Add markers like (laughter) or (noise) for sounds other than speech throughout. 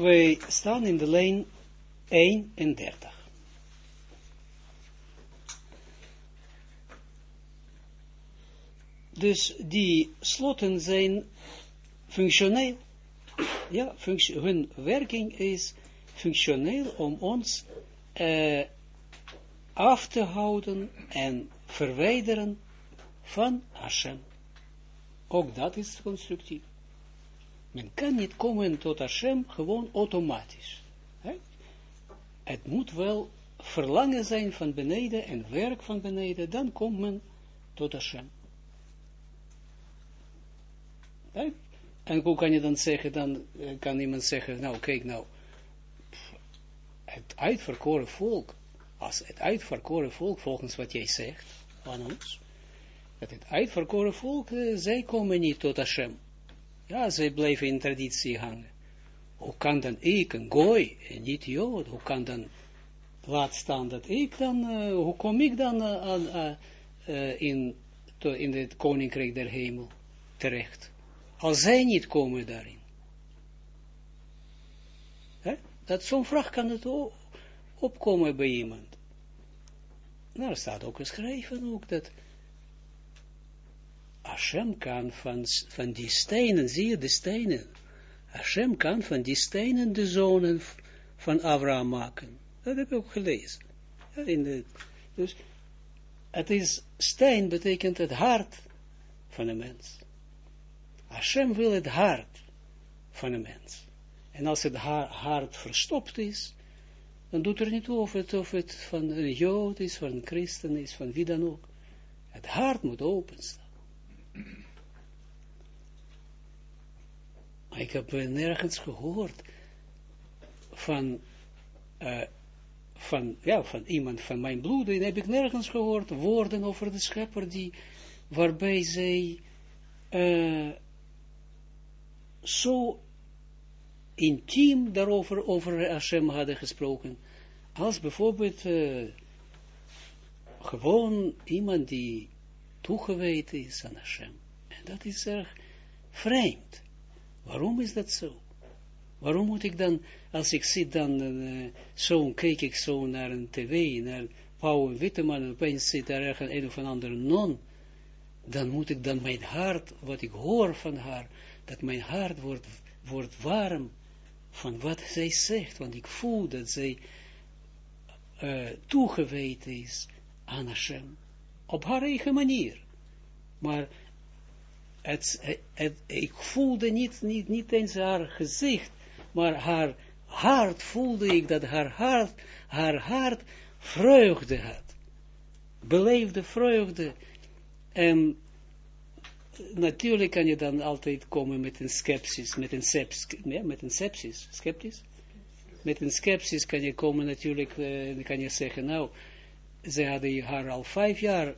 wij staan in de lijn 31. Dus die sloten zijn functioneel. Ja, hun werking is functioneel om ons uh, af te houden en verwijderen van Hashem. Ook dat is constructief. Men kan niet komen tot Hashem gewoon automatisch. Het moet wel verlangen zijn van beneden en werk van beneden, dan komt men tot Hashem. En hoe kan je dan zeggen, dan kan iemand zeggen, nou kijk nou, het uitverkoren volk, als het uitverkoren volk, volgens wat jij zegt aan ons, dat het uitverkoren volk, zij komen niet tot Hashem. Ja, zij blijven in traditie hangen. Hoe kan dan ik, een gooi, en niet jood, hoe kan dan, laat staan dat ik dan, uh, hoe kom ik dan uh, in, to, in het koninkrijk der hemel terecht? Als zij niet komen daarin. He? Dat zo'n vraag kan het opkomen bij iemand. Nou, er staat ook geschreven ook dat Hashem kan van, die stenen, zie je de stenen, Hashem kan van die stenen de zonen van Abraham maken. Dat heb ik ook gelezen. in de, dus het is, steen betekent het hart van een mens. Hashem wil het hart van een mens. En als het hart verstopt is, dan doet er niet toe of het, of het van een jood is, van een christen is, van wie dan ook. Het hart moet openstaan. Ik heb nergens gehoord van, uh, van, ja, van iemand van mijn bloed, en heb ik nergens gehoord woorden over de schepper die, waarbij zij uh, zo intiem daarover, over Hashem hadden gesproken, als bijvoorbeeld gewoon iemand die toegewijd is aan Hashem. En dat is erg vreemd. Waarom is dat zo? Waarom moet ik dan, als ik zit dan, uh, zo kijk ik zo naar een tv, naar Pauw Witteman, en opeens zit daar ergens een of andere non, dan moet ik dan mijn hart, wat ik hoor van haar, dat mijn hart wordt, wordt warm van wat zij zegt, want ik voel dat zij uh, is aan Hashem, op haar eigen manier. Maar het, ik voelde niet, niet, niet eens haar gezicht, maar haar hart voelde ik dat haar hart, haar hart vreugde had. Beleefde vreugde. En natuurlijk kan je dan altijd komen met een skepsis, met een sepsis, ja, met een sepsis, sceptisch. Met een skepsis kan je komen natuurlijk, uh, kan je zeggen, nou, ze hadden haar al vijf jaar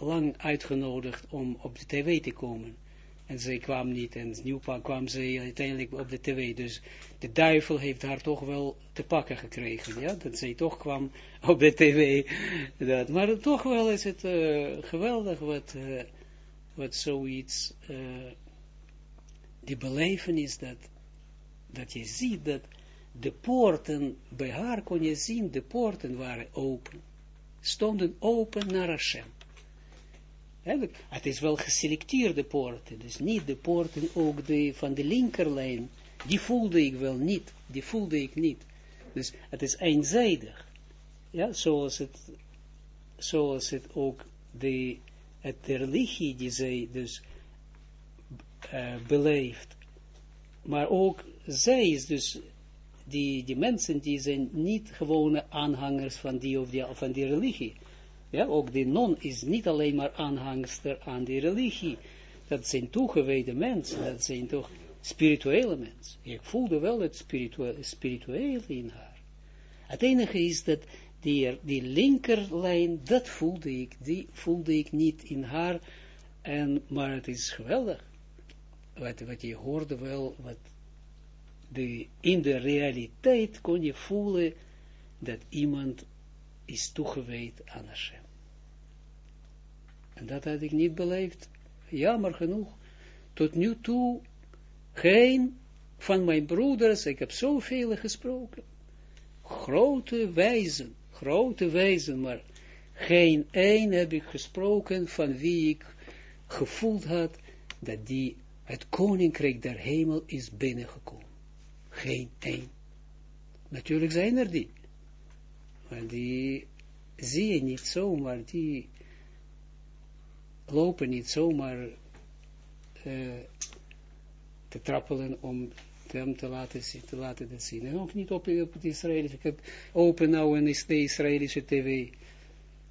lang uitgenodigd om op de tv te komen. En zij kwam niet, en nu kwam ze uiteindelijk op de tv. Dus de duivel heeft haar toch wel te pakken gekregen, ja, dat zij toch kwam op de tv. Dat. Maar toch wel is het uh, geweldig wat... Uh, wat zoiets, uh, die belevenis dat, dat je ziet dat de poorten, bij haar kon je zien, de poorten waren open, stonden open naar Hashem. Het is wel geselecteerde poorten, dus niet de poorten ook de, van de linkerlijn, die voelde ik wel niet, die voelde ik niet. Dus het is eenzijdig, ja, zoals het, zoals het ook de het de religie die zij dus uh, beleeft, maar ook zij is dus, die, die mensen die zijn niet gewone aanhangers van die of die, van die religie. Ja, ook de non is niet alleen maar aanhangster aan die religie. Dat zijn toegewijde mensen, dat zijn toch spirituele mensen. Ik voelde wel het spirituele, spirituele in haar. Het enige is dat die, die linkerlijn, dat voelde ik, die voelde ik niet in haar, en, maar het is geweldig, wat, wat je hoorde wel, wat de, in de realiteit kon je voelen, dat iemand is toegewijd aan Hashem. En dat had ik niet beleefd, jammer genoeg, tot nu toe geen van mijn broeders, ik heb zoveel gesproken. Grote wijzen, grote wijzen, maar geen één heb ik gesproken van wie ik gevoeld had dat die het koninkrijk der hemel is binnengekomen. Geen één. Natuurlijk zijn er die. Maar die zie je niet zomaar, die lopen niet zomaar uh, te trappelen om hem te laten te laten dat zien. En ook niet op, op het Israëlische, ik open nou een de Israëlische tv.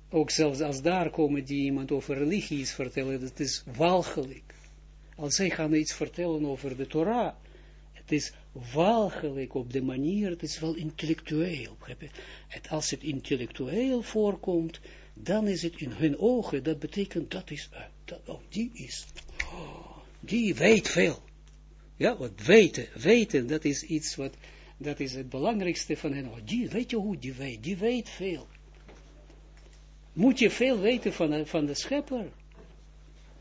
Ook zelfs als daar komen die iemand over religie iets vertellen, dat is walgelijk. Als zij gaan iets vertellen over de Torah, het is walgelijk op de manier, het is wel intellectueel. Als het intellectueel voorkomt, dan is het in hun ogen, dat betekent dat is, uh, dat, oh, die is, oh, die weet veel. Ja, wat weten, weten, dat is iets wat, dat is het belangrijkste van hen. Oh, die, weet je hoe die weet, die weet veel. Moet je veel weten van, van de schepper.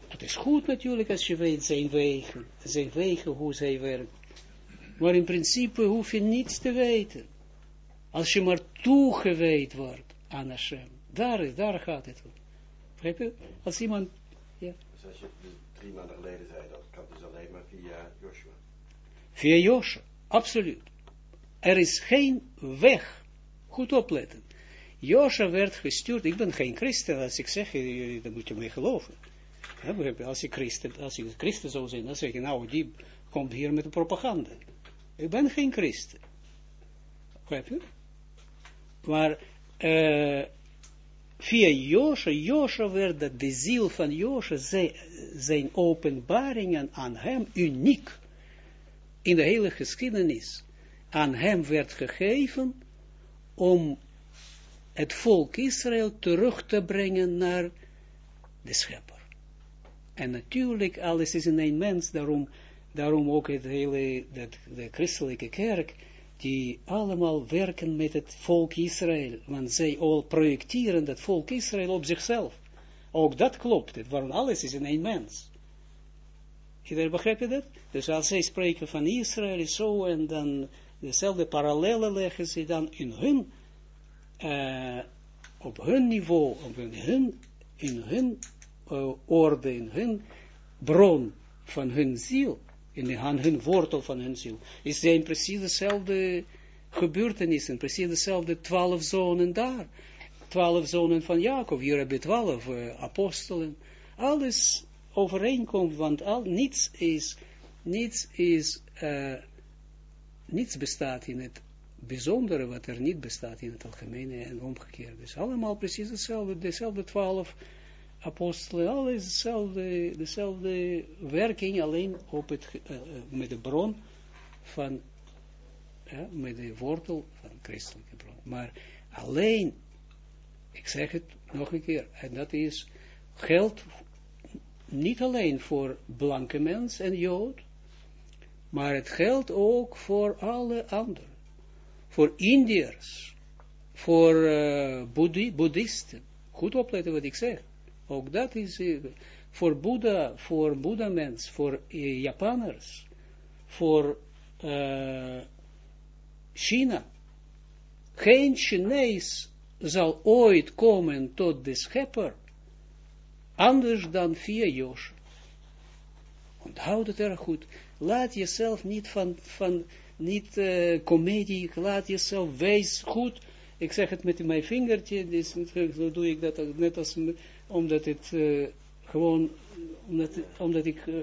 Het is goed natuurlijk als je weet zijn wegen, zijn wegen, hoe zij werken. Maar in principe hoef je niets te weten. Als je maar toegeweid wordt aan Hashem. Daar, daar gaat het om. Begrijp je? Als iemand... Ja. Dus als je drie maanden geleden zei, dat kan dus alleen maar via Joshua. Via Joshua, absoluut. Er is geen weg. Goed opletten. Joshua werd gestuurd, ik ben geen christen, als ik zeg, dan moet je mij geloven. als ik christen, als ik christen zou zijn, dan zeg je, nou, die komt hier met de propaganda. Ik ben geen christen. Begrijp je? Maar uh, via Joshua, Joshua werd de ziel van Joshua, zijn, openbaringen aan hem uniek in de hele geschiedenis aan hem werd gegeven om het volk Israël terug te brengen naar de schepper. En natuurlijk, alles is in één mens, daarom, daarom ook het hele, dat, de christelijke kerk, die allemaal werken met het volk Israël, want zij al projecteren dat volk Israël op zichzelf. Ook dat klopt, het, waarom alles is in één mens. Iedereen begrijpt dat? Dus als zij spreken van Israël zo en dan dezelfde parallellen leggen ze dan in hun, uh, op hun niveau, op hun, in hun uh, orde, in hun bron van hun ziel, in aan hun wortel van hun ziel, is zijn precies dezelfde gebeurtenissen, precies dezelfde twaalf zonen daar. Twaalf zonen van Jacob, hier hebben we twaalf uh, apostelen, alles overeenkomt, want al, niets is, niets is, uh, niets bestaat in het bijzondere wat er niet bestaat in het algemene en omgekeerd. Dus allemaal precies hetzelfde, dezelfde twaalf apostelen, alles hetzelfde, dezelfde werking, alleen op het, uh, met de bron van, met de wortel van christelijke bron. Maar alleen, ik zeg het nog een keer, en dat is, geldt niet alleen voor blanke mens en jood, maar het geldt ook voor alle anderen. Voor Indiërs, voor uh, boeddhisten. Goed opletten wat ik zeg. Ook dat is uh, voor Boeddha, voor Boeddha-mens, voor uh, Japanners, voor China. Geen Chinees zal ooit komen tot de schepper Anders dan via Josh. Onthoud het erg goed. Laat jezelf niet van, van niet uh, comedie, laat jezelf wijs goed. Ik zeg het met mijn vingertje, dus, doe ik dat net als, omdat het uh, gewoon, omdat, omdat ik uh,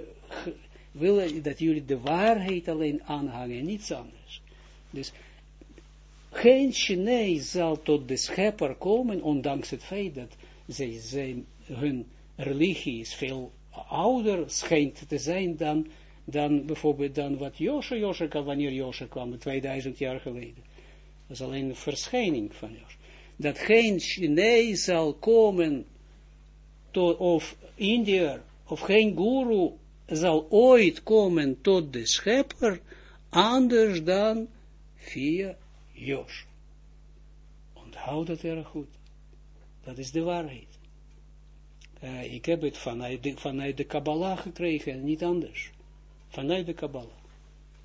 wil dat jullie de waarheid alleen aanhangen, niets anders. Dus geen Chinees zal tot de schepper komen, ondanks het feit dat zij zijn hun religie is veel ouder, schijnt te zijn dan, dan bijvoorbeeld dan wat Josje, Josje wanneer Josje kwam, 2000 jaar geleden. Dat is alleen een verschijning van Josje. Dat geen Chinees zal komen, tot, of Indiër, of geen guru zal ooit komen tot de schepper, anders dan via Josje. Onthoud dat erg goed. Dat is de waarheid. Uh, ik heb het vanuit de, vanuit de Kabbalah gekregen, niet anders. Vanuit de Kabbalah.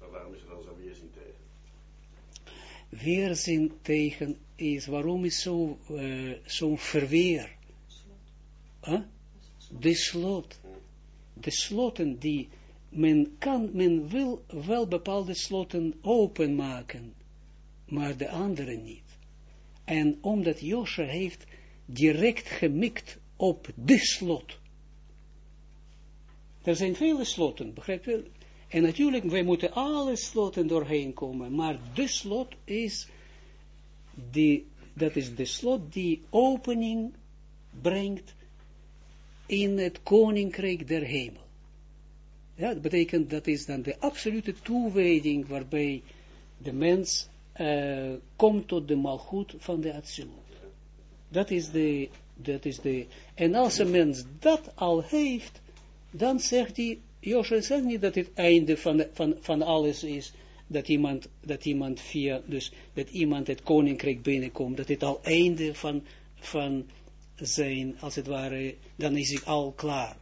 Maar waarom is er dan zo'n weerzin tegen? Weerzin tegen is, waarom is zo, uh, zo'n verweer? De slot. De sloten die, men kan, men wil wel bepaalde sloten openmaken, maar de andere niet. En omdat Josje heeft direct gemikt op de slot. Er zijn vele sloten, begrijp je? En natuurlijk, wij moeten alle sloten doorheen komen, maar de slot is, die, dat is de slot die opening brengt in het koninkrijk der hemel. Ja, dat betekent, dat is dan de absolute toewijding waarbij de mens uh, komt tot de malgoed van de Atsilut. Dat is de, dat is de, en als een mens dat al heeft, dan zegt hij, Joshua zegt niet dat het einde van, van, van alles is, dat iemand, dat iemand via, dus dat iemand het koninkrijk binnenkomt, dat het al einde van, van zijn, als het ware, dan is hij al klaar.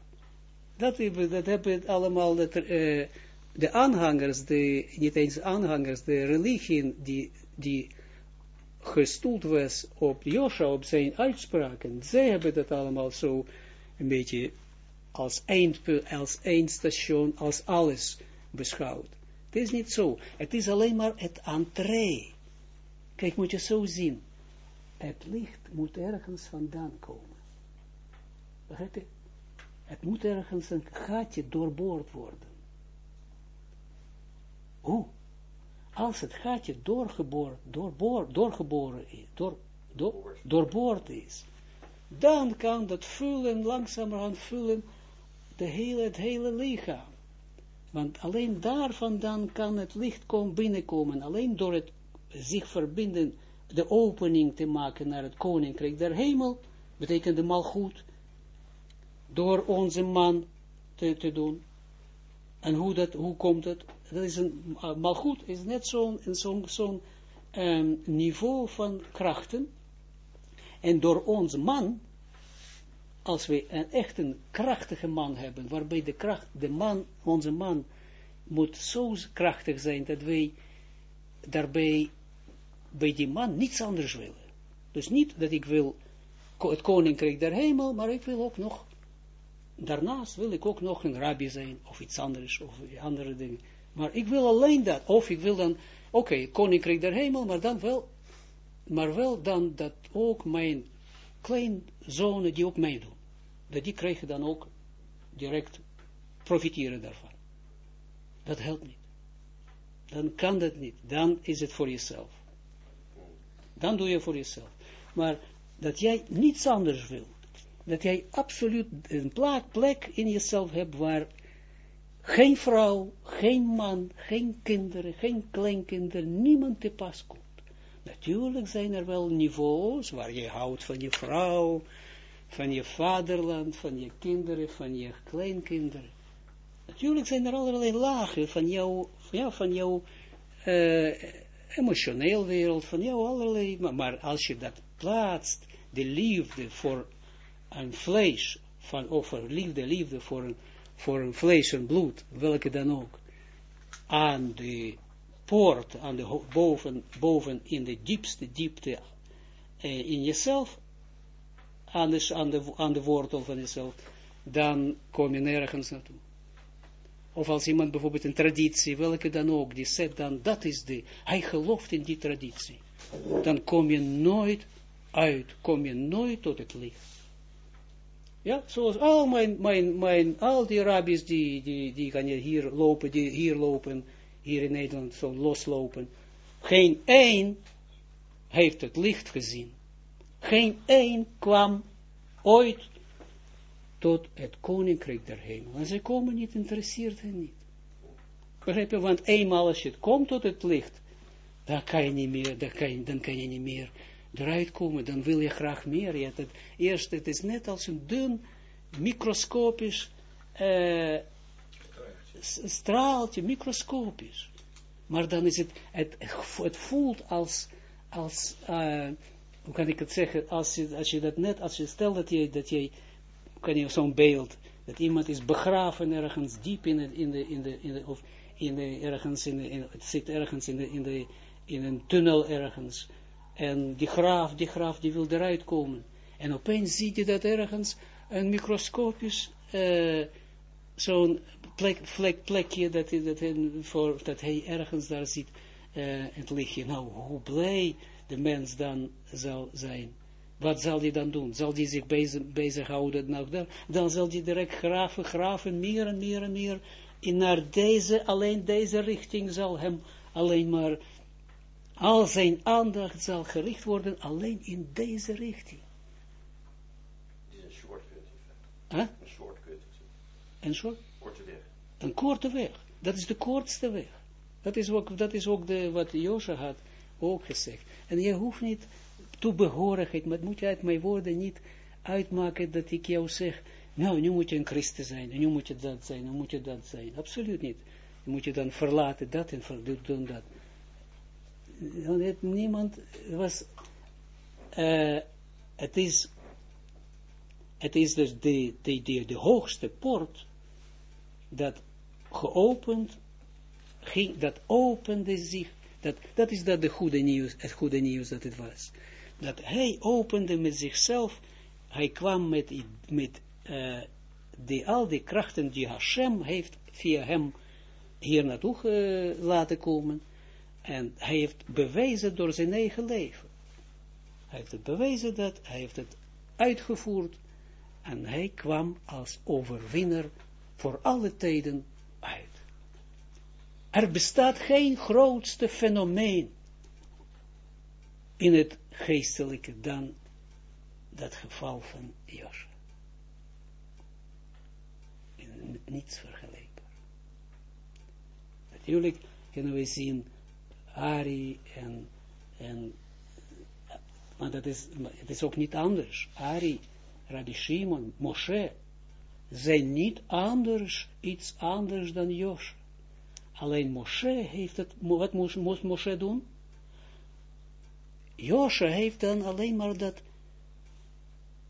Dat, dat hebben allemaal, dat, uh, de aanhangers, de, niet eens aanhangers, de religie die, die gestoeld was op Joshua, op zijn uitspraken, zij hebben dat allemaal zo een beetje als eindpunt, als eindstation, als alles beschouwd. Het is niet zo. Het is alleen maar het entree. Kijk, moet je zo zien. Het licht moet ergens vandaan komen. Begrijp je? Het moet ergens een gaatje doorboord worden. Hoe? Als het gaatje doorgeboord, doorgeboren is, door, door, doorboord is, dan kan dat vullen, langzamerhand vullen, de hele, het hele lichaam. Want alleen daar vandaan kan het licht komen, binnenkomen, alleen door het zich verbinden, de opening te maken naar het koninkrijk der hemel, betekent de malgoed, door onze man te, te doen. En hoe, dat, hoe komt het? Dat is een, uh, malgoed is net zo'n um, niveau van krachten. En door onze man, als we een echt een krachtige man hebben, waarbij de kracht, de man, onze man, moet zo krachtig zijn, dat wij daarbij bij die man niets anders willen. Dus niet dat ik wil het koninkrijk der hemel, maar ik wil ook nog, daarnaast wil ik ook nog een rabbi zijn, of iets anders, of andere dingen. Maar ik wil alleen dat, of ik wil dan, oké, okay, koninkrijk der hemel, maar dan wel, maar wel dan dat ook mijn klein zonen die ook meedoen. Dat die krijgen dan ook direct profiteren daarvan. Dat helpt niet. Dan kan dat niet. Dan is het voor jezelf. Dan doe je voor jezelf. Maar dat jij niets anders wil. Dat jij absoluut een plek in jezelf hebt waar geen vrouw, geen man, geen kinderen, geen kleinkinderen, niemand te pas komt. Natuurlijk zijn er wel niveaus waar je houdt van je vrouw, van je vaderland, van je kinderen, van je kleinkinderen. Natuurlijk zijn er allerlei lagen van jou, ja, van jouw uh, emotioneel wereld, van jou allerlei, maar, als je dat plaatst, de liefde voor een vlees, van, of voor liefde, liefde voor een, voor een vlees en bloed, welke dan ook, aan de poort, aan de boven, boven in de diepste diepte eh, in jezelf, aan de, aan, de, aan de wortel van jezelf, dan kom je nergens naartoe. Of als iemand bijvoorbeeld een traditie, welke dan ook, die zegt dan, dat is de, hij gelooft in die traditie. Dan kom je nooit uit, kom je nooit tot het licht. Ja, zoals al mijn, mijn, mijn, al die rabbis die, die, die hier lopen, die hier lopen, hier in Nederland zo loslopen. Geen één heeft het licht gezien. Geen één kwam ooit tot het koninkrijk der hemel. En ze komen niet, interesseert hen niet. Begrijp je, want eenmaal als je komt tot het licht, dan kan je niet meer, dan kan je, dan kan je niet meer eruit komen, dan wil je graag meer. Ja, het, eerst, het is net als een dun, microscopisch uh, straaltje, microscopisch. Maar dan is het, het, het voelt als, als uh, hoe kan ik het zeggen, als je, als je dat net, als je stelt dat je, dat je, kan je zo'n beeld, dat iemand is begraven ergens diep in de, in de, in de, in de of in de, ergens in, de, in het zit ergens in, de, in, de, in een tunnel ergens, en die graaf, die graaf, die wil eruit komen, en opeens ziet hij dat ergens, een microscopisch, uh, zo'n plek, plek, plekje, dat, dat, voor, dat hij ergens daar ziet, uh, het lichtje, nou, hoe blij de mens dan zal zijn. Wat zal hij dan doen? Zal hij zich bezig, bezighouden? Nou, dan, dan zal hij direct graven, graven, meer en meer en meer. In naar deze, alleen deze richting zal hem alleen maar, al zijn aandacht zal gericht worden alleen in deze richting. Het is een shortcut. Huh? Een shortcut. Een short? Korte weg. Een korte weg. Dat is de kortste weg. Dat is ook, dat is ook de, wat Josje had ook gezegd. En je hoeft niet toebehorigheid, maar moet je uit mijn woorden niet uitmaken dat ik jou zeg, nou, nu moet je een christen zijn, nu moet je dat zijn, nu moet je dat zijn. Absoluut niet. Nu moet je dan verlaten dat en doen dat. Het, niemand was, uh, het is, het is dus de, de, de, de hoogste poort, dat geopend ging, dat opende zich, dat, dat is dat de goede nieuws, het goede nieuws dat het was dat hij opende met zichzelf, hij kwam met, met die, al die krachten die Hashem heeft via hem hier naartoe laten komen, en hij heeft bewezen door zijn eigen leven. Hij heeft het bewezen dat, hij heeft het uitgevoerd, en hij kwam als overwinner voor alle tijden uit. Er bestaat geen grootste fenomeen in het geestelijke dan dat geval van Josje. Met niets vergelijkbaar. Natuurlijk kunnen we zien Ari en, en maar dat is, het is ook niet anders. Ari, Rabbi Shimon, Moshe, zijn niet anders, iets anders dan Josje. Alleen Moshe heeft het, wat moest Moshe doen? Josje heeft dan alleen maar dat,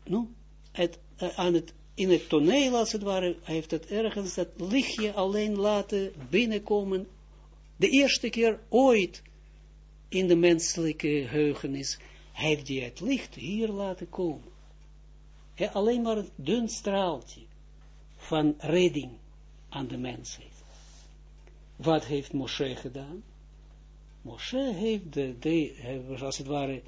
nu, het, uh, aan het, in het toneel als het ware, heeft het ergens dat lichtje alleen laten binnenkomen, de eerste keer ooit in de menselijke heugenis, heeft hij het licht hier laten komen. Ja, alleen maar een dun straaltje van redding aan de mensheid. Wat heeft Moshe gedaan? Moshe heeft de, de als het ware,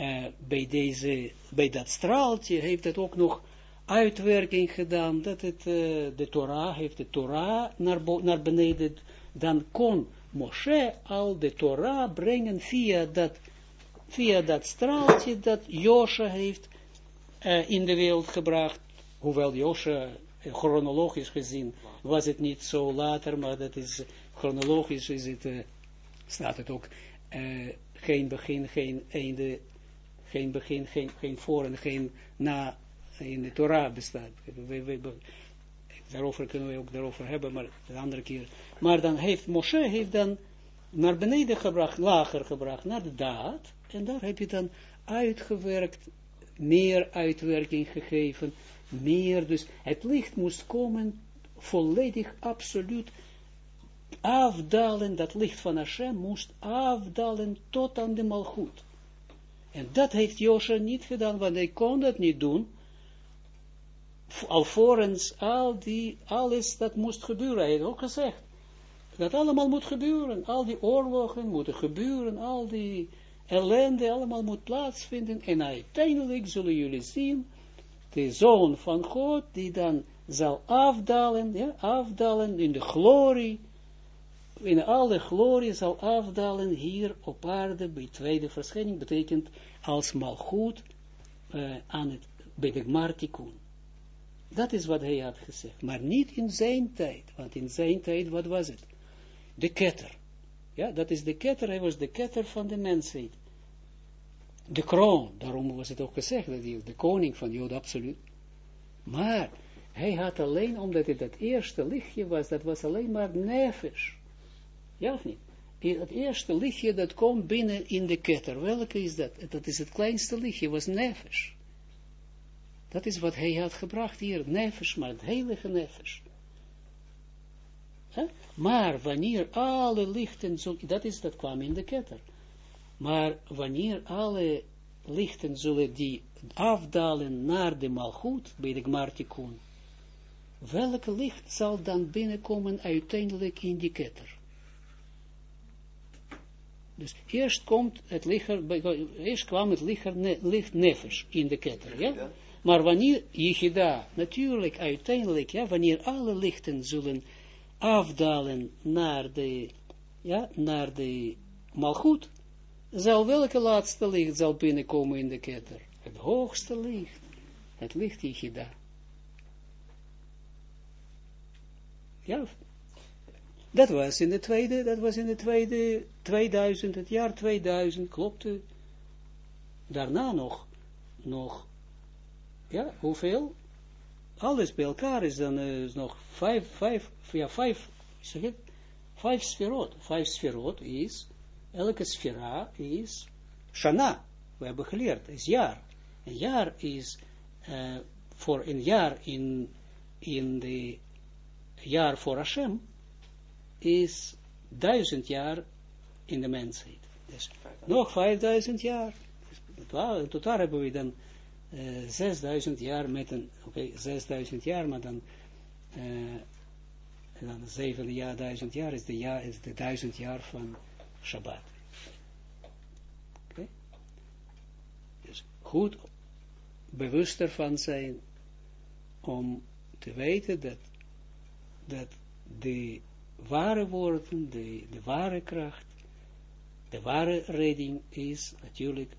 uh, bij, deze, bij dat straaltje, heeft het ook nog uitwerking gedaan, dat het, uh, de Torah, heeft de Torah naar, naar beneden, dan kon Moshe al de Torah brengen via dat, via dat straaltje dat Josje heeft in de wereld gebracht, hoewel Josje chronologisch gezien was het niet zo later, maar dat is chronologisch is het staat het ook, uh, geen begin, geen einde, geen begin, geen, geen voor en geen na in de Torah bestaat. We, we, daarover kunnen we ook daarover hebben, maar de andere keer. Maar dan heeft Moshe heeft dan naar beneden gebracht, lager gebracht, naar de daad, en daar heb je dan uitgewerkt, meer uitwerking gegeven, meer, dus het licht moest komen, volledig, absoluut, afdalen, dat licht van Hashem moest afdalen tot aan de malgoed. En dat heeft Josha niet gedaan, want hij kon dat niet doen, alvorens al die, alles dat moest gebeuren. Hij heeft ook gezegd, dat allemaal moet gebeuren, al die oorlogen moeten gebeuren, al die ellende allemaal moet plaatsvinden, en uiteindelijk zullen jullie zien, de Zoon van God, die dan zal afdalen, ja, afdalen in de glorie, in alle glorie zal afdalen hier op aarde bij tweede verschijning, betekent als malgoed uh, aan het, bij de Martikun. Dat is wat hij had gezegd, maar niet in zijn tijd, want in zijn tijd, wat was het? De ketter. Ja, dat is de ketter, hij was de ketter van de mensheid. De kroon, daarom was het ook gezegd, dat hij de koning van Jood, absoluut. Maar, hij had alleen, omdat het het eerste lichtje was, dat was alleen maar nefesh. Ja of niet? Het eerste lichtje dat komt binnen in de ketter. Welke is dat? Dat is het kleinste lichtje, was nefesh. Dat is wat hij had gebracht hier, nefesh, maar het heilige nefesh. Maar wanneer alle lichten, zo, dat is, dat kwam in de ketter. Maar wanneer alle lichten zullen die afdalen naar de malgoed, bij de Gmartikun, welke licht zal dan binnenkomen uiteindelijk in die ketter? Dus eerst komt het lichaam, eerst kwam het lichaam, licht nefesh in de ketter, ja? Maar wanneer Yichida, natuurlijk, uiteindelijk, ja, wanneer alle lichten zullen afdalen naar de, ja, naar de malgoed, zal welke laatste licht zal binnenkomen in de ketter? Het hoogste licht, het licht Yichida. Ja, dat was in de tweede, dat was in de tweede 2000, het jaar 2000, klopte. Daarna nog, nog, ja, hoeveel? Alles bij elkaar is dan uh, is nog vijf, vijf, ja, vijf, zeg het, vijf sferot. Vijf sferot is, elke sfera is shana. We hebben geleerd, is jaar. Een jaar is, uh, voor een jaar in, in de jaar voor Hashem, is duizend jaar in de mensheid. Dus nog vijfduizend jaar. Dus, in totaal hebben we dan uh, jaar met een, oké, okay, zesduizend jaar, maar dan, uh, dan zeven jaar, duizend jaar is de, jaar, is de duizend jaar van Shabbat. Oké? Okay? Dus goed bewust ervan zijn om te weten dat, dat de ware woorden, de, de ware kracht, de ware redding is natuurlijk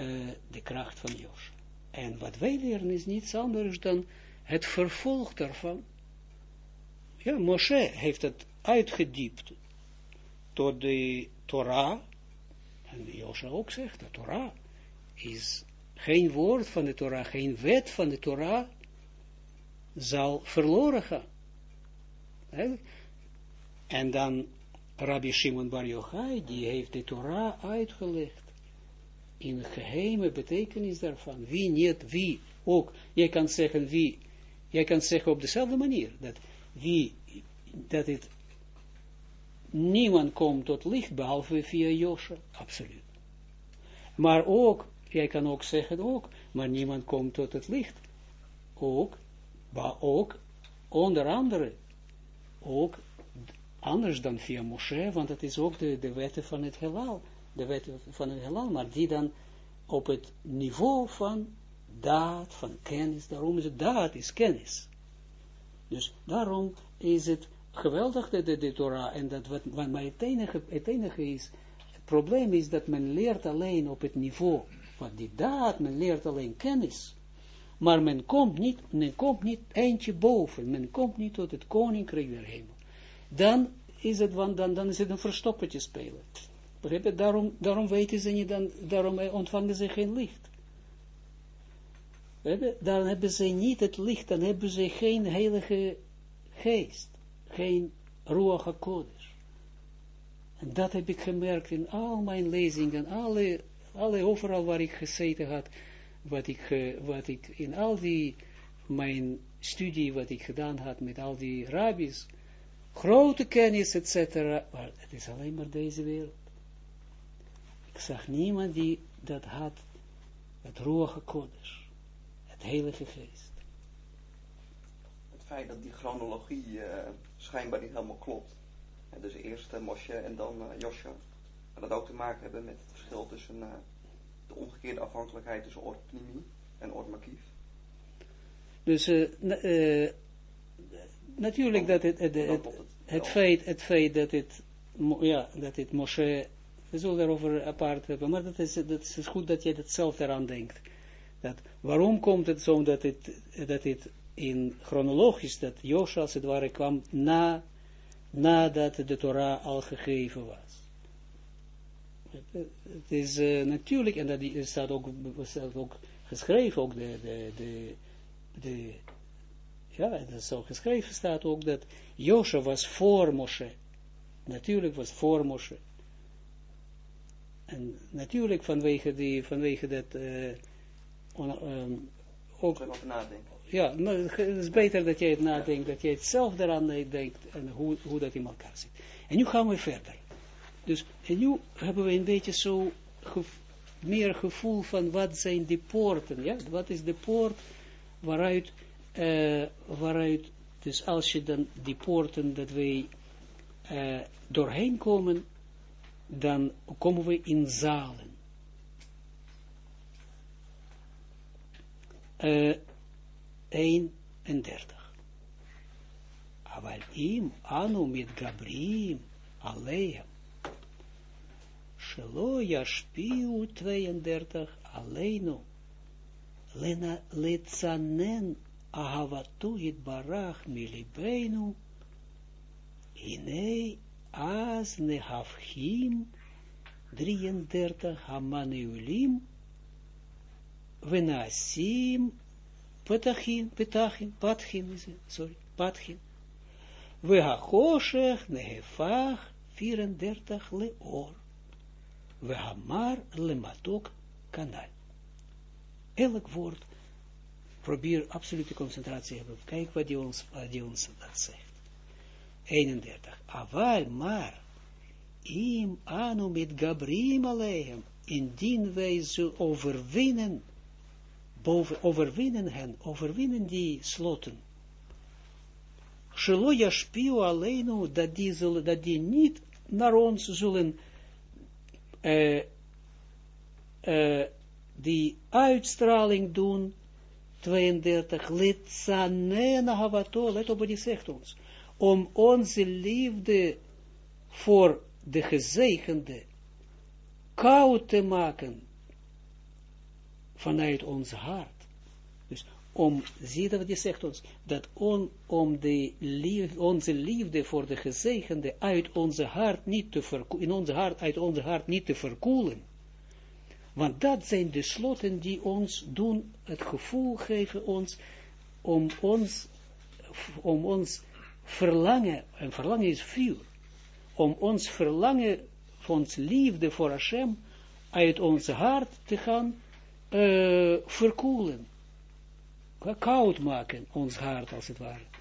uh, de kracht van Jos. En wat wij leren is niets anders dan het vervolg daarvan. Ja, Moshe heeft het uitgediept tot de Torah, en Josha ook zegt, de Torah is geen woord van de Torah, geen wet van de Torah zal verloren gaan. En dan Rabbi Shimon Bar Yochai, die heeft de Torah uitgelegd. In geheime betekenis daarvan. Wie niet, wie ook. Jij kan zeggen wie, jij kan zeggen op dezelfde manier. Dat wie, dat het niemand komt tot licht, behalve via Josje. Absoluut. Maar ook, jij kan ook zeggen ook, maar niemand komt tot het licht. Ook, maar ook, onder andere, ook anders dan via Moshe, want het is ook de, de wetten van het heelal, de wetten van het heelal, maar die dan op het niveau van daad, van kennis, daarom is het daad, is kennis. Dus daarom is het geweldig, de, de, de Torah, en dat wat, wat maar het enige, het enige is, het probleem is dat men leert alleen op het niveau van die daad, men leert alleen kennis, maar men komt niet, men komt niet eentje boven, men komt niet tot het koninkrijk der hemel dan is het, dan, dan is het een verstoppertje spelen. Begrijp Daarom, daarom weten ze niet, dan, daarom ontvangen ze geen licht. Dan hebben ze niet het licht, dan hebben ze geen heilige geest, geen Ruach HaKodesh. En dat heb ik gemerkt in al mijn lezingen, alle, alle overal waar ik gezeten had, wat ik, wat ik in al die, mijn studie, wat ik gedaan had met al die rabbis, grote kennis, etc. Maar het is alleen maar deze wereld. Ik zag niemand die dat had, het roege kodes, het heilige geest. Het feit dat die chronologie uh, schijnbaar niet helemaal klopt. En dus eerst uh, Moshe en dan uh, Joshua. En dat ook te maken hebben met het verschil tussen de omgekeerde afhankelijkheid tussen ordnimi en ordmakief. Dus natuurlijk dat het, het, het, het, feit, het feit dat het, ja, dat het Moshe, we zullen daarover apart hebben, maar dat is, dat is goed dat je dat zelf eraan denkt. Dat, waarom komt het zo dat het, dat het in chronologisch, dat Joshua als het ware kwam na, nadat de Torah al gegeven was. Het is uh, natuurlijk, en dat staat ook, staat ook geschreven, ook de, de, de, de ja, dat is zo geschreven staat ook dat Joshua was voor Moshe. Natuurlijk was voor Moshe. En natuurlijk vanwege, die, vanwege dat uh, on, um, ook, Even over nadenken. ja, maar het is beter dat jij het nadenkt, dat jij het zelf daaraan denkt en hoe, hoe dat in elkaar zit. En nu gaan we verder. Dus, en nu hebben we een beetje zo meer gevoel van wat zijn de poorten, ja, wat is de poort waaruit, uh, waaruit, dus als je dan die poorten, dat wij uh, doorheen komen, dan komen we in zalen. Uh, 31. Avalim, anu mit Gabrim, Alehem. Shelo yashpiu 32 aleinu. Lena letzanen ahavatu barach milibeinu, Hine az nehafhin 33 hamaneulim, venasim petachim petachim patchin is het, sorry, patchim. We hachoshech nehefach 34 leor. We lematok kanal. Elk woord probeer absolute concentratie hebben. Kijk wat die ons, wat die ons dat zegt. 31. Aval, maar, im anu met gabrim alehem, indien wij ze overwinnen, boven, overwinnen hen, overwinnen die sloten. Shelo yashpiu aleinu, dat die, zullen, dat die niet naar ons zullen eh, die uitstraling doen, 32, litzanen havato, let op wat die zegt ons, om onze liefde voor de gezegende koud te maken vanuit ons hart. Dus om, zie je wat die zegt ons, dat on, om de lief, onze liefde voor de gezegende uit onze hart niet te in onze hart, uit onze hart niet te verkoelen. Want dat zijn de sloten die ons doen, het gevoel geven ons, om ons, om ons verlangen, en verlangen is vuur, om ons verlangen, ons liefde voor Hashem, uit ons hart te gaan uh, verkoelen. Koud maken, ons hart als het ware.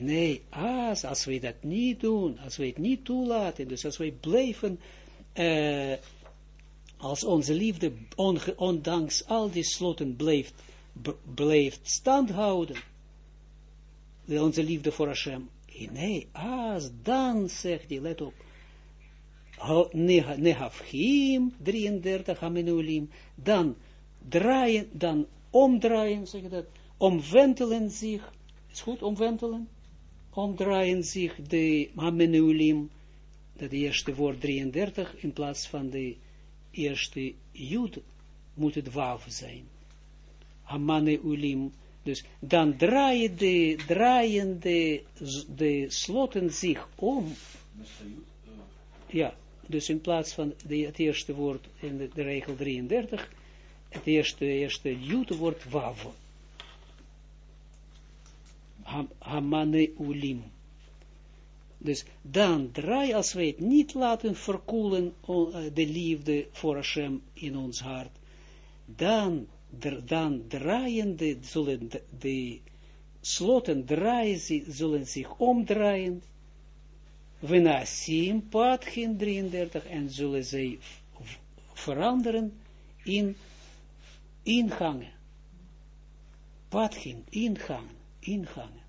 Nee, als, als wij dat niet doen, als wij het niet toelaten, dus als wij blijven, uh, als onze liefde, ondanks al die sloten blijft, blijft stand houden, onze liefde voor Hashem, nee, als dan, zegt hij, let op, Nehafchim, 33, Amenulim, dan draaien, dan omdraaien, zeg dat, omwentelen zich, is goed, omwentelen, omdraaien zich de Amenulim, dat eerste woord 33, in plaats van de eerste Jud, moet het Wav zijn. Amenulim, dus dan draaien de, draaien de, de sloten zich om, ja, dus in plaats van de, het eerste woord in de, de regel 33, het eerste, eerste jute wordt wav. Hamane ulim. Dus dan draai, als wij het niet laten verkoelen, de liefde voor Hashem in ons hart, dan, dan draaien de, zullen de, sloten draaien, zullen zich omdraaien, Venasim Patchin 33 en zullen zij veranderen in ingangen. Patchin, ingangen, ingangen.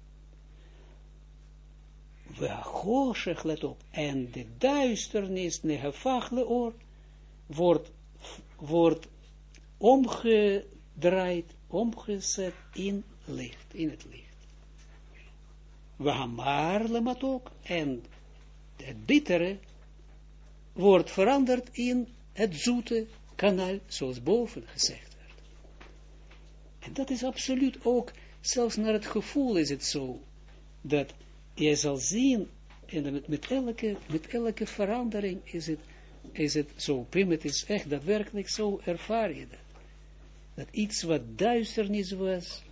We hoogzeg, let op, en de duisternis, nehefachle oor, wordt, wordt omgedraaid, omgezet in licht, in het licht. We hamar lematok, en het bittere wordt veranderd in het zoete kanaal, zoals boven gezegd werd. En dat is absoluut ook, zelfs naar het gevoel is het zo, dat je zal zien, en met, elke, met elke verandering is het, is het zo, is echt daadwerkelijk zo ervaar je dat. Dat iets wat duisternis was,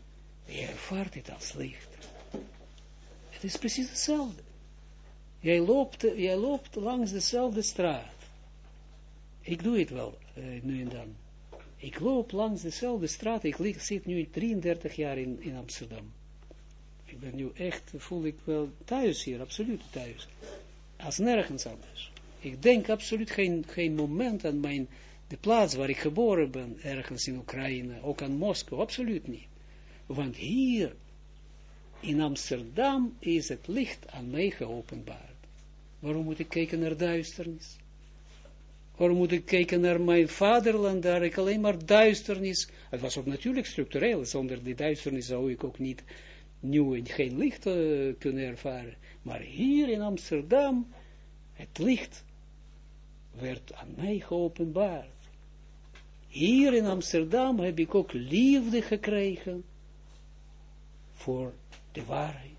je ervaart het als licht. Het is precies hetzelfde. Jij loopt, jij loopt langs dezelfde straat. Ik doe het wel, uh, nu en dan. Ik loop langs dezelfde straat, ik zit nu 33 jaar in, in Amsterdam. Ik ben nu echt, voel ik wel thuis hier, absoluut thuis. Als nergens anders. Ik denk absoluut geen, geen moment aan mijn, de plaats waar ik geboren ben, ergens in Oekraïne, ook aan Moskou, absoluut niet. Want hier, in Amsterdam, is het licht aan mij geopenbaard. Waarom moet ik kijken naar duisternis? Waarom moet ik kijken naar mijn vaderland, daar ik alleen maar duisternis, het was ook natuurlijk structureel, zonder die duisternis zou ik ook niet nu geen licht uh, kunnen ervaren. Maar hier in Amsterdam, het licht werd aan mij geopenbaard. Hier in Amsterdam heb ik ook liefde gekregen voor de waarheid.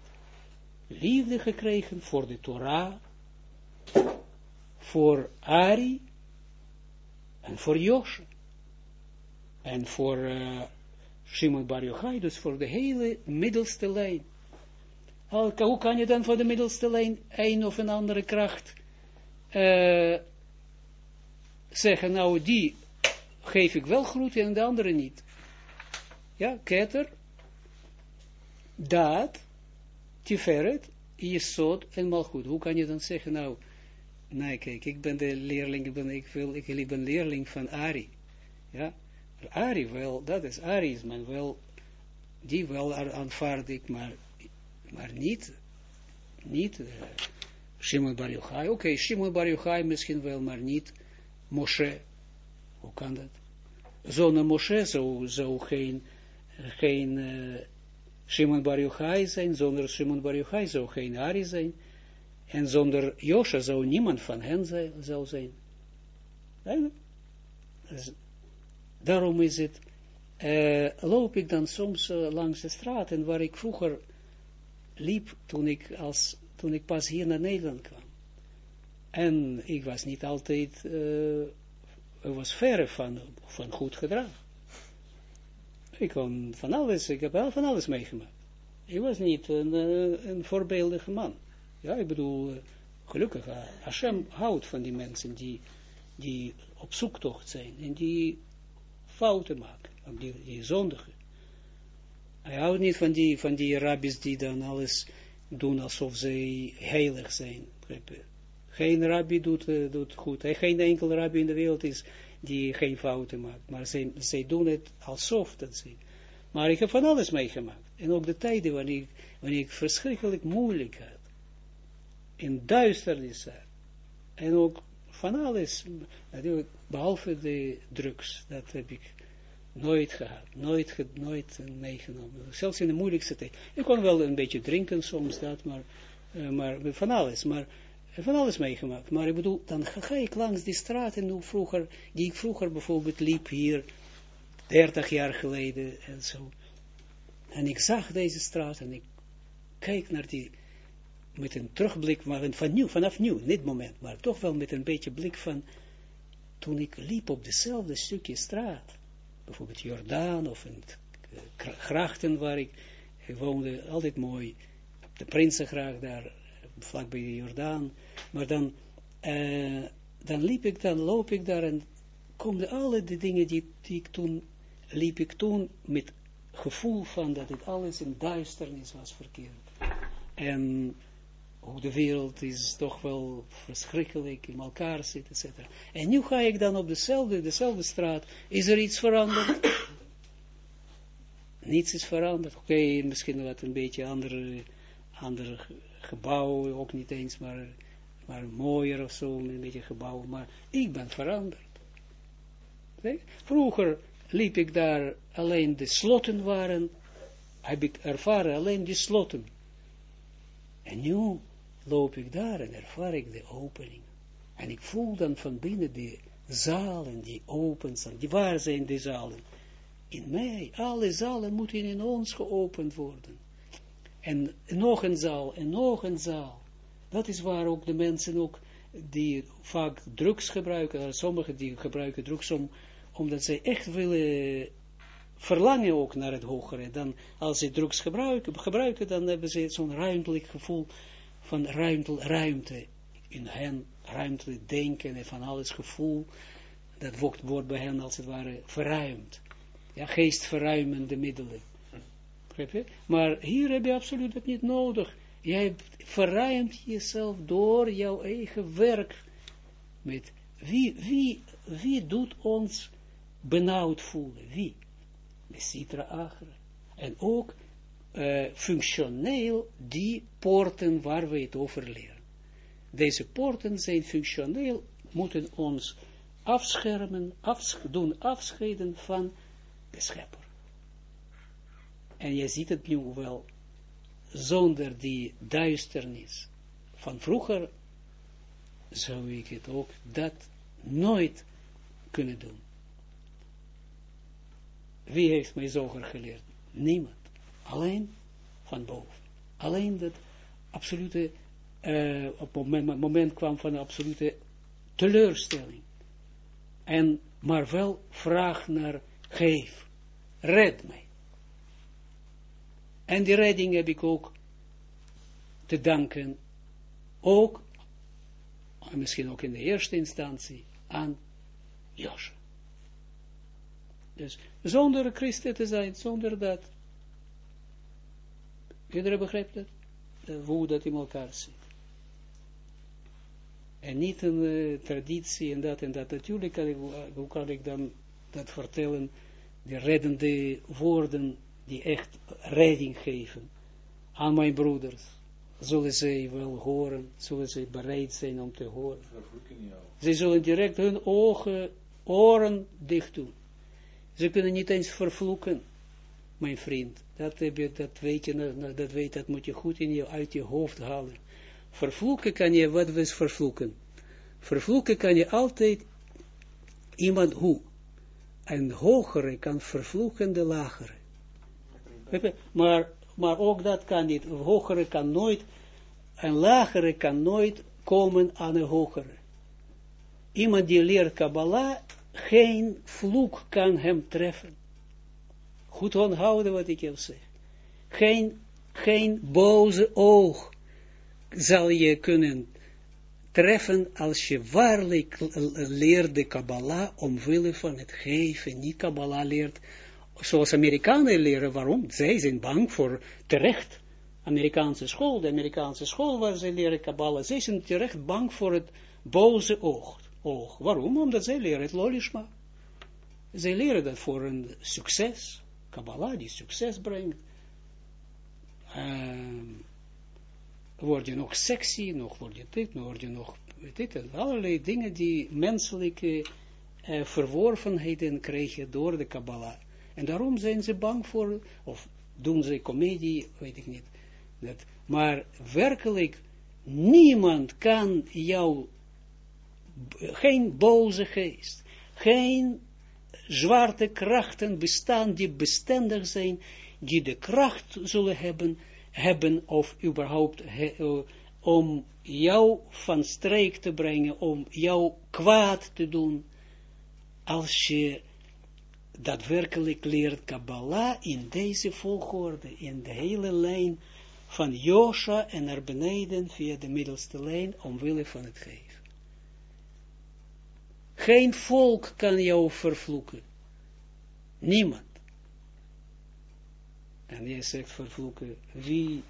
Liefde gekregen voor de Torah, voor Ari en voor Josje. En voor uh, Shimon Bar Yochai, dus voor de hele middelste lijn. Hoe kan je dan voor de middelste lijn een of een andere kracht uh, zeggen, nou die geef ik wel groet en de andere niet. Ja, keter, daad, tiferet, jesod en malgoed. Hoe kan je dan zeggen, nou, nee, kijk, ik ben de leerling, ik ben, ik wil, ik, ben leerling van Ari. Ja, Ari wel, dat is, Ari is men wel, die wel aanvaard ik, maar, maar niet, niet, uh, Shimon Bar Yochai. Oké, okay, Shimon Bar Yochai misschien wel, maar niet Moshe. Hoe kan dat? Zonder Moshe zou, zou geen, geen uh, Shimon Bar Yochai zijn, zonder Shimon Bar Yochai zou geen Ari zijn. En zonder Josha zou niemand van hen zijn, zou zijn. Dus, daarom is het, uh, loop ik dan soms uh, langs de straat en waar ik vroeger liep toen ik, als, toen ik pas hier naar Nederland kwam. En ik was niet altijd, uh, was verre van, van goed gedrag. Ik kon van alles, ik heb wel van alles meegemaakt. Ik was niet een, een voorbeeldige man. Ja, ik bedoel, gelukkig, Hashem houdt van die mensen die, die op zoektocht zijn en die fouten maken, die, die zondigen. Hij houdt niet van die, van die rabbis die dan alles doen alsof zij heilig zijn. Geen rabbi doet, uh, doet goed. Geen enkel rabbi in de wereld is die geen fouten maakt. Maar zij, zij doen het alsof dat ze. Maar ik heb van alles meegemaakt. En ook de tijden wanneer, wanneer ik verschrikkelijk moeilijk had. In duisternis had. En ook van alles. Behalve de drugs. Dat heb ik nooit gehad. Nooit, nooit meegenomen. Zelfs in de moeilijkste tijd. Ik kon wel een beetje drinken soms dat. Maar, uh, maar van alles. Maar van alles meegemaakt. Maar ik bedoel, dan ga ik langs die straten nu vroeger, die ik vroeger bijvoorbeeld liep hier, 30 jaar geleden en zo. En ik zag deze straat en ik kijk naar die, met een terugblik, maar van nieuw, vanaf nieuw, niet moment, maar toch wel met een beetje blik van, toen ik liep op dezelfde stukje straat, bijvoorbeeld Jordaan of in grachten waar ik woonde, altijd mooi, op de Prinsengracht daar, vlakbij de Jordaan, maar dan, dan liep ik, dan loop ik daar en komen alle de dingen die, die ik toen, liep ik toen met gevoel van dat het alles in duisternis was verkeerd. En hoe de wereld is toch wel verschrikkelijk in elkaar zit, etc. En nu ga ik dan op dezelfde, dezelfde straat, is er iets veranderd? (coughs) Niets is veranderd. Oké, okay, misschien wat een beetje andere, andere gebouw, ook niet eens, maar, maar mooier of zo, een beetje gebouw, maar ik ben veranderd. Vroeger liep ik daar, alleen de sloten waren, heb ik ervaren, alleen die sloten. En nu loop ik daar en ervaar ik de opening. En ik voel dan van binnen de zalen die open zijn. Die, waar zijn die zalen? In mij. Alle zalen moeten in ons geopend worden. En nog een zaal, en nog een zaal. Dat is waar ook de mensen ook, die vaak drugs gebruiken, sommigen die gebruiken drugs om, omdat zij echt willen verlangen ook naar het hogere. Dan, als ze drugs gebruiken, gebruiken dan hebben ze zo'n ruimtelijk gevoel van ruimte, ruimte in hen, ruimtelijk denken en van alles gevoel. dat wordt, wordt bij hen als het ware verruimd. Ja, geestverruimende middelen. Je? Maar hier heb je absoluut het niet nodig. Jij verruimt jezelf door jouw eigen werk. Met wie, wie, wie doet ons benauwd voelen? Wie? De Sitra Agra. En ook uh, functioneel die poorten waar we het over leren. Deze poorten zijn functioneel, moeten ons afschermen, afs doen afscheiden van de schepper. En je ziet het nu wel, zonder die duisternis van vroeger, zou ik het ook dat nooit kunnen doen. Wie heeft mij zoger geleerd? Niemand. Alleen van boven. Alleen dat absolute, uh, op het moment, kwam van absolute teleurstelling. En, maar wel vraag naar geef, red mij. En die redding heb ik ook te danken, ook, misschien ook in de eerste instantie, aan Joshua. Dus zonder christen te zijn, zonder dat. Iedereen begrijpt dat? hoe dat in elkaar zit. En niet een uh, traditie en dat en dat. Natuurlijk kan ik, hoe kan ik dan dat vertellen, de reddende woorden die echt redding geven aan mijn broeders. Zullen zij wel horen, zullen zij bereid zijn om te horen. Ze zullen direct hun ogen, oren dicht doen. Ze kunnen niet eens vervloeken, mijn vriend. Dat, dat weet je, dat, weet, dat moet je goed in je, uit je hoofd halen. Vervloeken kan je, wat is vervloeken? Vervloeken kan je altijd iemand hoe? Een hogere kan vervloeken de lagere. Maar, maar ook dat kan niet. Een hogere kan nooit, een lagere kan nooit komen aan een hogere. Iemand die leert Kabbalah, geen vloek kan hem treffen. Goed onthouden wat ik heb zeg. Geen, geen boze oog zal je kunnen treffen als je waarlijk leert de Kabbalah omwille van het geven, niet Kabbalah leert zoals Amerikanen leren, waarom? Zij zijn bang voor terecht. Amerikaanse school, de Amerikaanse school waar ze leren Kabbalah, zij zijn terecht bang voor het boze oog. oog. Waarom? Omdat zij leren het lolishma. Zij leren dat voor een succes. Kabbalah die succes brengt. Um, word je nog sexy, nog word je dit, nog word je nog, weet je, allerlei dingen die menselijke uh, verworvenheden krijgen door de Kabbalah. En daarom zijn ze bang voor, of doen ze comedie, weet ik niet. Dat, maar werkelijk, niemand kan jou, geen boze geest, geen zwarte krachten bestaan die bestendig zijn, die de kracht zullen hebben, hebben of überhaupt he, om jou van streek te brengen, om jou kwaad te doen, als je daadwerkelijk leert Kabbalah in deze volgorde, in de hele lijn van Josha en naar beneden via de middelste lijn, omwille van het geven. Geen volk kan jou vervloeken. Niemand. En jij zegt vervloeken, wie,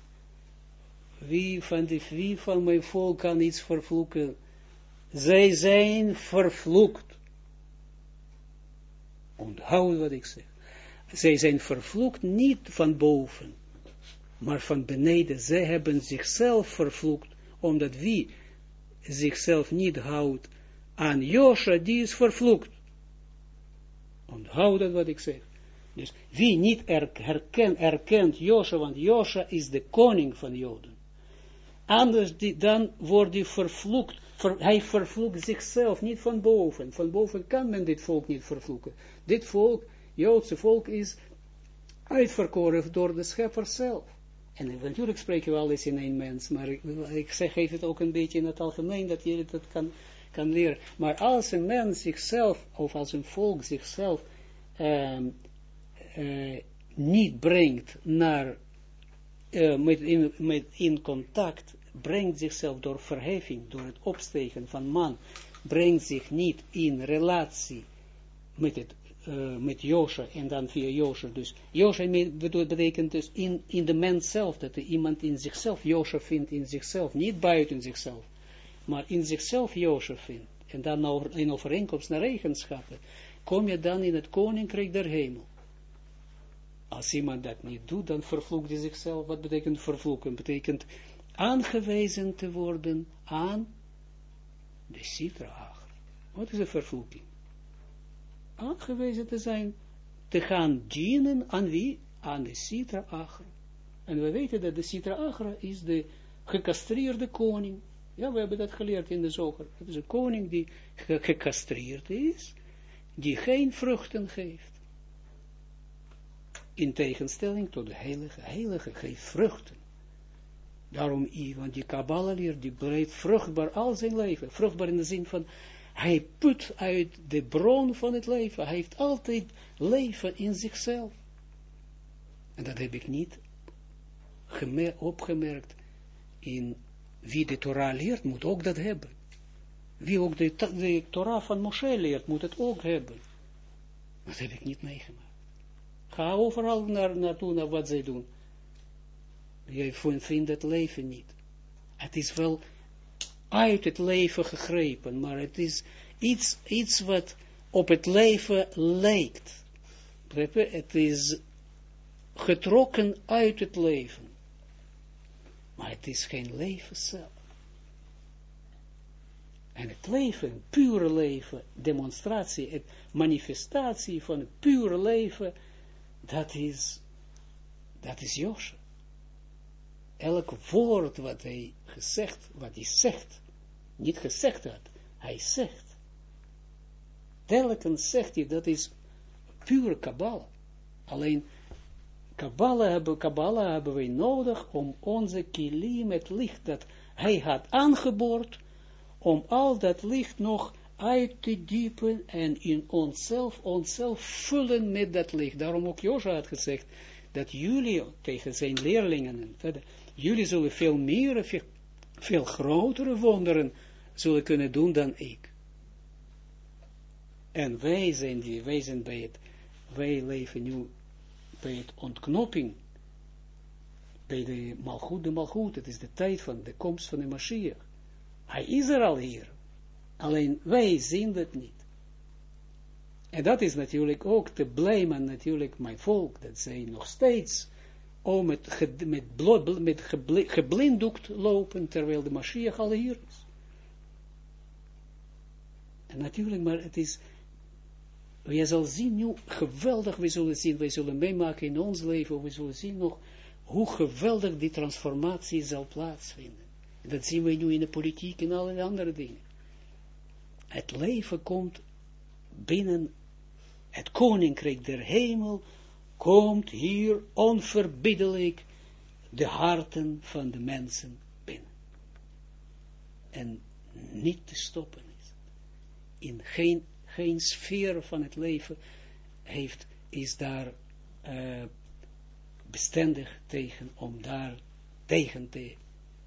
wie van, die, wie van mijn volk kan iets vervloeken? Zij zijn vervloekt. Onthoud wat ik zeg. Zij zijn vervloekt niet van boven, maar van beneden. Zij hebben zichzelf vervloekt, omdat wie zichzelf niet houdt aan Josha, die is vervloekt. Onthoud dat wat ik zeg. Dus wie niet herkent, erkent Josha, want Josha is de koning van Joden. Anders die, dan wordt hij vervloekt hij vervloekt zichzelf, niet van boven. Van boven kan men dit volk niet vervloeken. Dit volk, Joodse volk, is uitverkoren door de schepper zelf. En natuurlijk spreken we alles in één mens, maar ik, zeg, geef het ook een beetje in het algemeen, dat je dat kan, kan leren. Maar als een mens zichzelf, of als een volk zichzelf uh, niet brengt naar, uh, met, in, met, in contact brengt zichzelf door verheffing, door het opstegen van man, brengt zich niet in relatie met het uh, met Josha en dan via Josha. Dus Josha betekent dus in, in de mens zelf, dat iemand in zichzelf Josha vindt in zichzelf, niet buiten zichzelf, maar in zichzelf Josha vindt. En dan in overeenkomst naar eigenschappen, kom je dan in het koninkrijk der hemel. Als iemand dat niet doet, dan vervloekt hij zichzelf. Wat betekent vervloeken? Betekent aangewezen te worden aan de citra. Wat is een vervloeking? Aangewezen te zijn, te gaan dienen aan wie? Aan de citra agra. En we weten dat de citra is de gecastreerde koning. Ja, we hebben dat geleerd in de zoger. Het is een koning die gecastreerd is, die geen vruchten geeft in tegenstelling tot de heilige, heilige geeft vruchten. Daarom, want die Kabbalah leert, die blijft vruchtbaar al zijn leven. Vruchtbaar in de zin van, hij put uit de bron van het leven. Hij heeft altijd leven in zichzelf. En dat heb ik niet opgemerkt in wie de Torah leert, moet ook dat hebben. Wie ook de, de Torah van Moshe leert, moet het ook hebben. Dat heb ik niet meegemaakt. Ga overal naar, naartoe, naar wat zij doen. Jij vindt het leven niet. Het is wel uit het leven gegrepen, maar het is iets, iets wat op het leven lijkt. Het is getrokken uit het leven. Maar het is geen leven zelf. En het leven, pure leven, demonstratie, het manifestatie van het pure leven, dat is, dat is Josje. Elk woord wat hij gezegd, wat hij zegt, niet gezegd had, hij zegt. Telkens zegt hij, dat is pure Kabbalah. Alleen, Kabbalah hebben, Kabbalah hebben wij nodig om onze kilim, het licht dat hij had aangeboord, om al dat licht nog uit te diepen en in onszelf, onszelf vullen met dat licht. Daarom ook Josha had gezegd, dat jullie tegen zijn leerlingen, jullie zullen veel meer, veel, veel grotere wonderen zullen kunnen doen dan ik. En wij zijn die, wij zijn bij het, wij leven nu bij het ontknoping, bij de malgoed, de malgoed, het is de tijd van de komst van de Mashiach. Hij is er al hier. Alleen wij zien dat niet. En dat is natuurlijk ook te blamen natuurlijk mijn volk, dat zij nog steeds om met, met, met geblinddoekt lopen, terwijl de Mashiach al hier is. En natuurlijk, maar het is, je zal zien nu, geweldig, we zullen zien, we zullen meemaken in ons leven, we zullen zien nog, hoe geweldig die transformatie zal plaatsvinden. Dat zien we nu in de politiek en alle andere dingen. Het leven komt binnen het koninkrijk der hemel, komt hier onverbiddelijk de harten van de mensen binnen. En niet te stoppen is. In geen, geen sfeer van het leven heeft, is daar uh, bestendig tegen, om daar tegen te,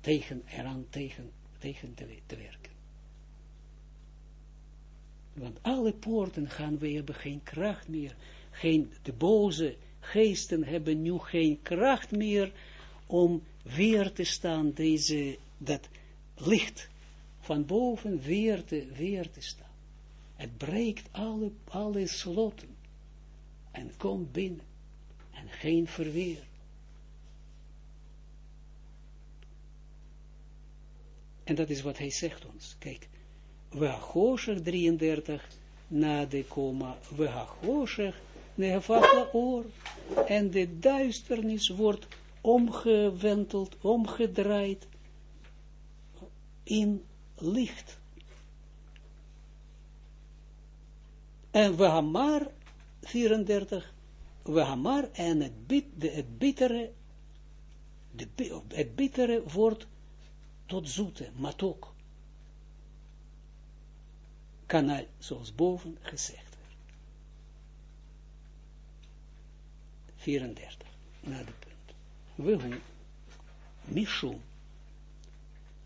tegen, eraan tegen, tegen te, te werken. Want alle poorten gaan, we hebben geen kracht meer. Geen, de boze geesten hebben nu geen kracht meer om weer te staan, deze, dat licht van boven weer te, weer te staan. Het breekt alle, alle sloten en komt binnen en geen verweer. En dat is wat hij zegt ons. Kijk, we hachoshech 33 na de komma, we hachoshech nehefach oor, en de duisternis wordt omgewenteld, omgedraaid in licht. En we hamar 34, we hamar en het, de, het bittere, het bittere wordt tot zoete, matok kanaal, zoals boven gezegd werd. 34, na de punt. We hoe, mishum,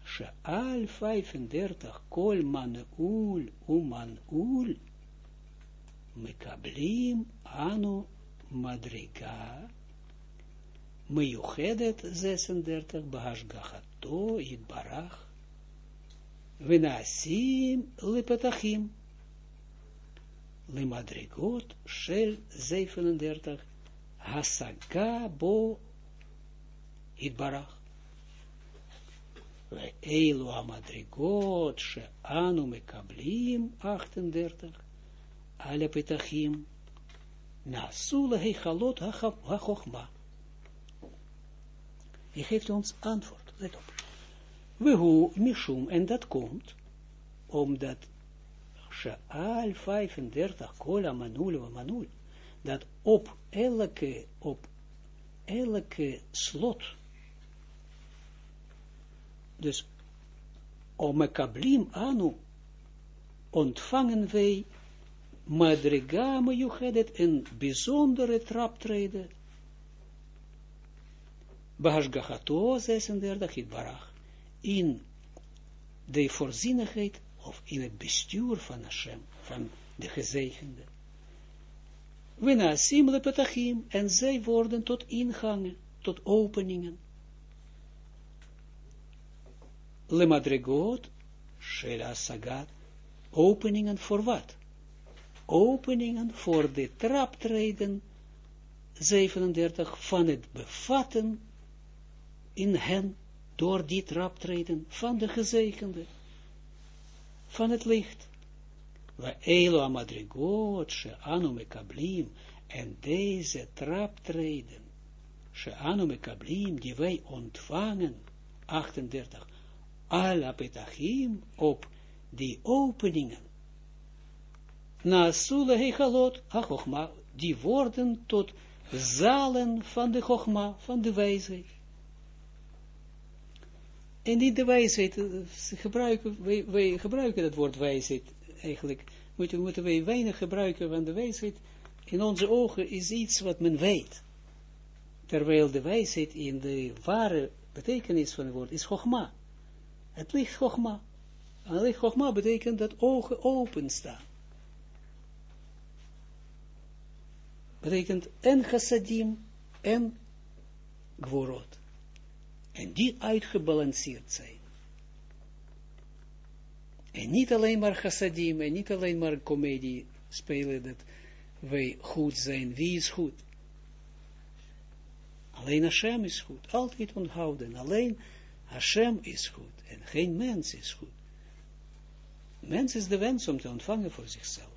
Sheal 35, kol manul umanul, mekablim anu madriga, Meyuchedet 36, Bahashgachato, Yitbarach, Venasim lepetachim, Lemadrigot, Shel 37, Hasaga bo Yitbarach. Amadrigot, she anu mekablim, 38, alle petachim, nasule hechalot ha-chochma. Je geeft ons antwoord, let op. We hoe mishum, en dat komt, omdat Shaal 35, kola manul wa manul, dat op elke, op elke slot, dus omekablim anu, ontvangen wij madriga mejuchedet, een bijzondere traptreden, Bahashgachato 36, het barach, in de voorzienigheid, of in het bestuur van Hashem, van de gezegende. We na simle petachim, en zij worden tot ingangen, tot openingen. Le madregot, shela sagat, openingen voor wat? Openingen voor de traptreden, 37, van het bevatten in hen, door die traptreden van de gezegende, van het licht. We elo amadrigot, she en deze traptreden, she die wij ontvangen, 38, ala petachim, op die openingen, na sule hechalot, ha die worden tot zalen van de chogma, van de wijsheid. En niet de wijsheid, gebruiken, wij, gebruiken het woord wijsheid eigenlijk, moeten, moeten wij weinig gebruiken van de wijsheid. In onze ogen is iets wat men weet. Terwijl de wijsheid in de ware betekenis van het woord is chogma. Het licht chogma. En betekent dat ogen openstaan. Betekent en chassadim en gvorot. En die uitgebalanceerd zijn. En niet alleen maar chassadim, en niet alleen maar comedie spelen, dat wij goed zijn. Wie is goed? Alleen Hashem is goed. Altijd onthouden. Alleen Hashem is goed. En geen mens is goed. Mens is de wens om te ontvangen voor zichzelf.